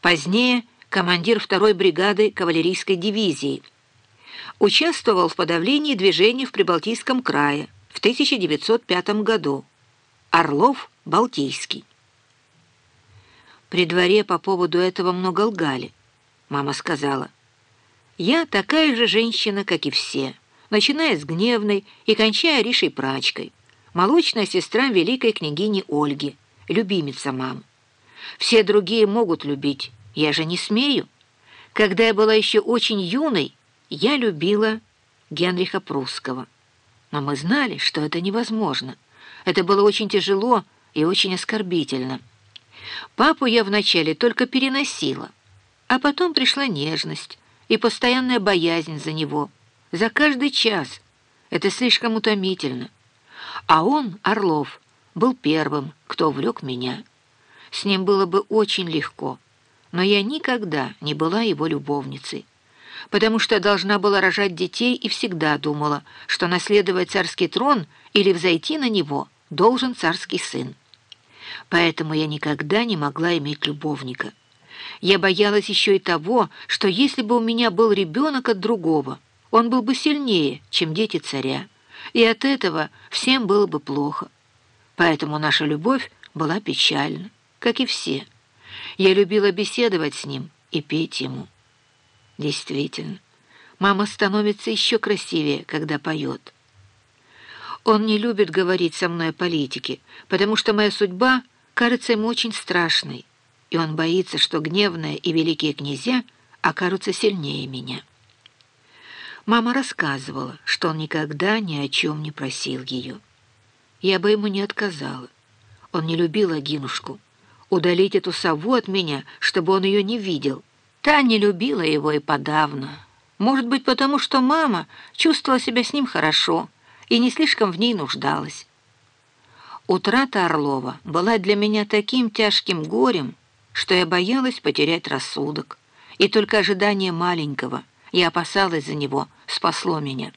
Позднее командир второй бригады кавалерийской дивизии. Участвовал в подавлении движений в Прибалтийском крае в 1905 году. Орлов, Балтийский. При дворе по поводу этого много лгали. Мама сказала, «Я такая же женщина, как и все, начиная с гневной и кончая Ришей прачкой, молочная сестра великой княгини Ольги, любимица мам. Все другие могут любить, я же не смею. Когда я была еще очень юной, я любила Генриха Прусского. Но мы знали, что это невозможно. Это было очень тяжело и очень оскорбительно. Папу я вначале только переносила, а потом пришла нежность и постоянная боязнь за него, за каждый час. Это слишком утомительно. А он, Орлов, был первым, кто увлек меня. С ним было бы очень легко, но я никогда не была его любовницей, потому что должна была рожать детей и всегда думала, что наследовать царский трон или взойти на него должен царский сын. Поэтому я никогда не могла иметь любовника. Я боялась еще и того, что если бы у меня был ребенок от другого, он был бы сильнее, чем дети царя, и от этого всем было бы плохо. Поэтому наша любовь была печальна, как и все. Я любила беседовать с ним и петь ему. Действительно, мама становится еще красивее, когда поет. Он не любит говорить со мной о политике, потому что моя судьба кажется ему очень страшной, и он боится, что гневные и великие князья окажутся сильнее меня. Мама рассказывала, что он никогда ни о чем не просил ее. Я бы ему не отказала. Он не любил Агинушку. Удалить эту сову от меня, чтобы он ее не видел. Та не любила его и подавно. Может быть, потому что мама чувствовала себя с ним хорошо, и не слишком в ней нуждалась. Утрата Орлова была для меня таким тяжким горем, что я боялась потерять рассудок, и только ожидание маленького, я опасалась за него, спасло меня.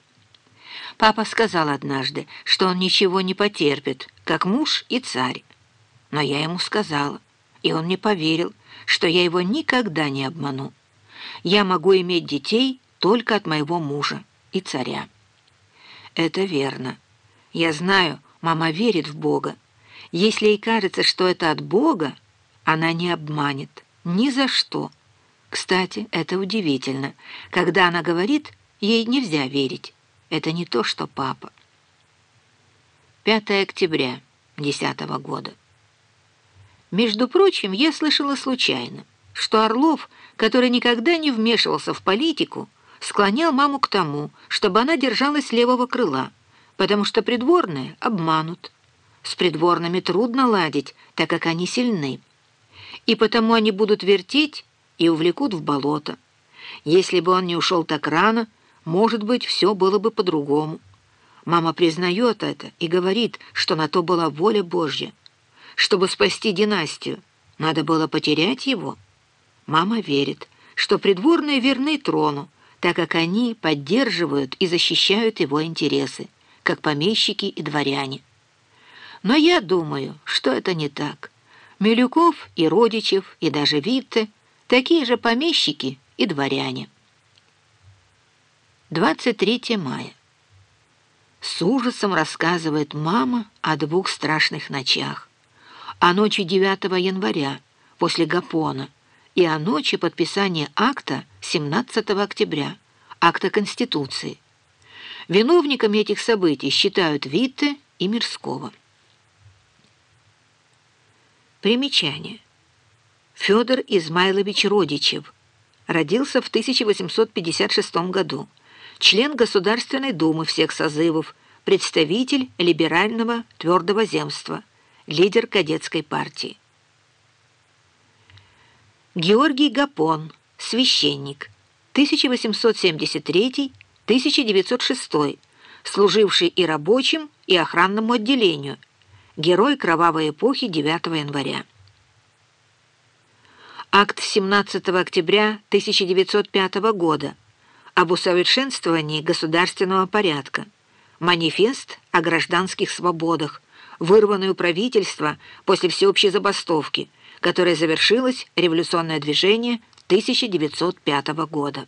Папа сказал однажды, что он ничего не потерпит, как муж и царь. Но я ему сказала, и он не поверил, что я его никогда не обману. Я могу иметь детей только от моего мужа и царя. Это верно. Я знаю, мама верит в Бога. Если ей кажется, что это от Бога, она не обманет. Ни за что. Кстати, это удивительно. Когда она говорит, ей нельзя верить. Это не то, что папа. 5 октября 10 года. Между прочим, я слышала случайно, что Орлов, который никогда не вмешивался в политику, склонял маму к тому, чтобы она держалась левого крыла, потому что придворные обманут. С придворными трудно ладить, так как они сильны. И потому они будут вертеть и увлекут в болото. Если бы он не ушел так рано, может быть, все было бы по-другому. Мама признает это и говорит, что на то была воля Божья. Чтобы спасти династию, надо было потерять его. Мама верит, что придворные верны трону, так как они поддерживают и защищают его интересы, как помещики и дворяне. Но я думаю, что это не так. Милюков и Родичев, и даже Витте – такие же помещики и дворяне. 23 мая. С ужасом рассказывает мама о двух страшных ночах. О ночи 9 января, после Гапона, и о ночи подписания акта 17 октября, акта Конституции. Виновниками этих событий считают Витте и Мирского. Примечание. Федор Измайлович Родичев родился в 1856 году, член Государственной Думы всех созывов, представитель либерального твердого земства, лидер кадетской партии. Георгий Гапон, священник, 1873-1906, служивший и рабочим, и охранному отделению, герой кровавой эпохи 9 января. Акт 17 октября 1905 года об усовершенствовании государственного порядка, манифест о гражданских свободах, вырванный у правительства после всеобщей забастовки – которой завершилось революционное движение 1905 года.